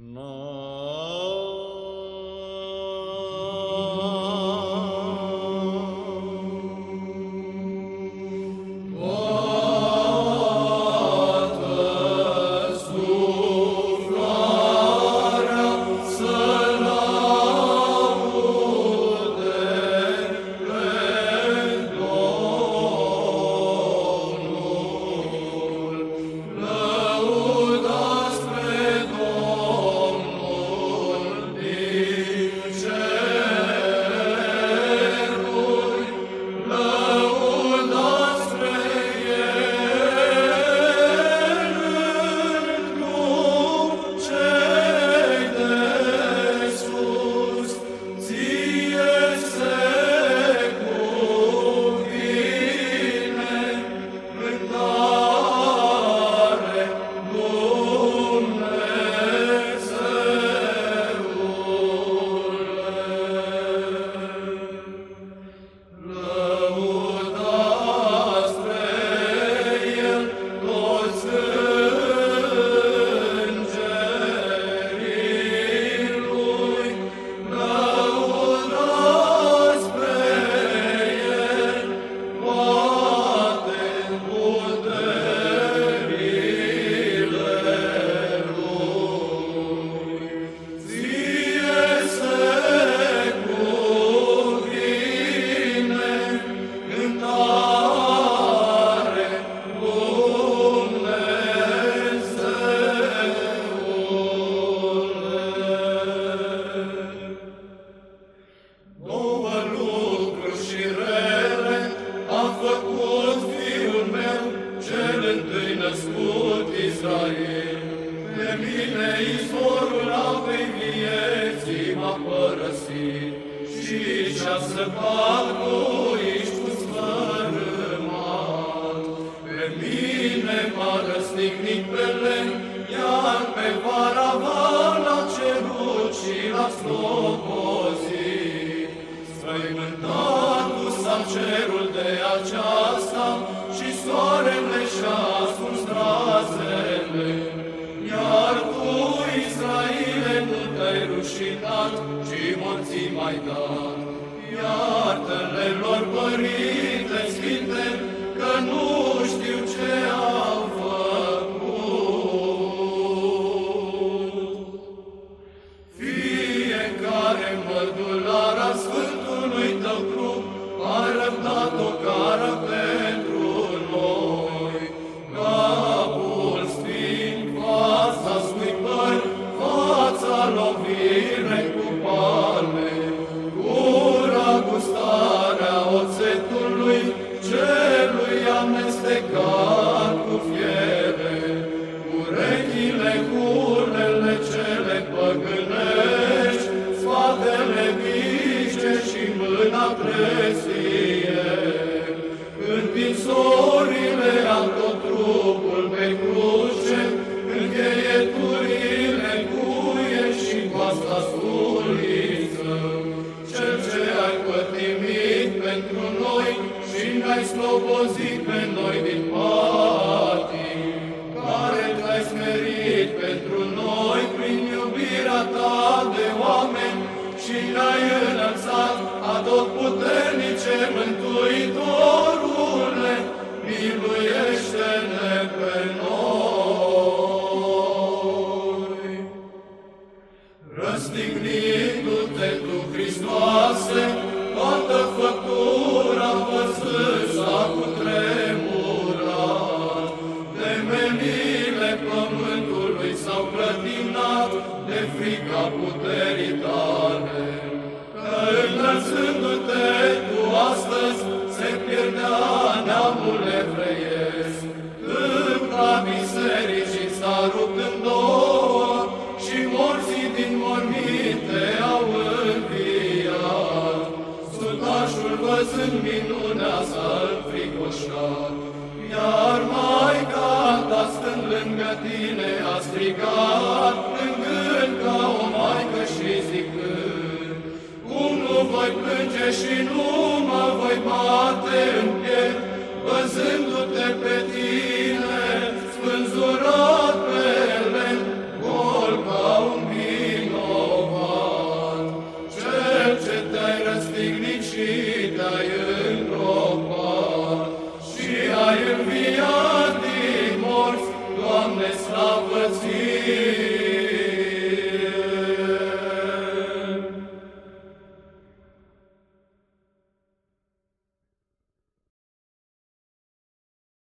No. Pe mine izvorul apei vieții m-a părăsit și ce-a săpat cu ești sfărâmat. Pe mine m-a răstignit pe lemn, iar pe varavan l-a cerut și l-a slobozit. Spăimântatul s-a cerul de aceasta și soarele și-a te-ai rușinat, ci morții mai dat. Iartă-le lor, Părinte Sfinte, că nu știu ce au făcut. Fiecare mădular a Sfântului Tău trup a răbdat o fața lovire cu palme, gura gustarea oțetului, celui amestecat coasta suliță. Cel ce ai pătimit pentru noi și ne-ai slobozit pe noi din patii, care te-ai smerit pentru noi prin iubirea ta de oameni și ne-ai Hristoase, toată făptura văzând s-a cutremurat. Temelile pământului s-au clătinat de frica puterii tale. Că înălțându-te tu astăzi se pierdea neamul văzând minunea s-a înfricoșat, iar Maica ta stând lângă tine a strigat, plângând ca o maică și zicând, Cum nu voi plânge și nu mă voi bate în piept, văzându-te și te-ai îngropat și ai înviat din morți, Doamne, slavă ție!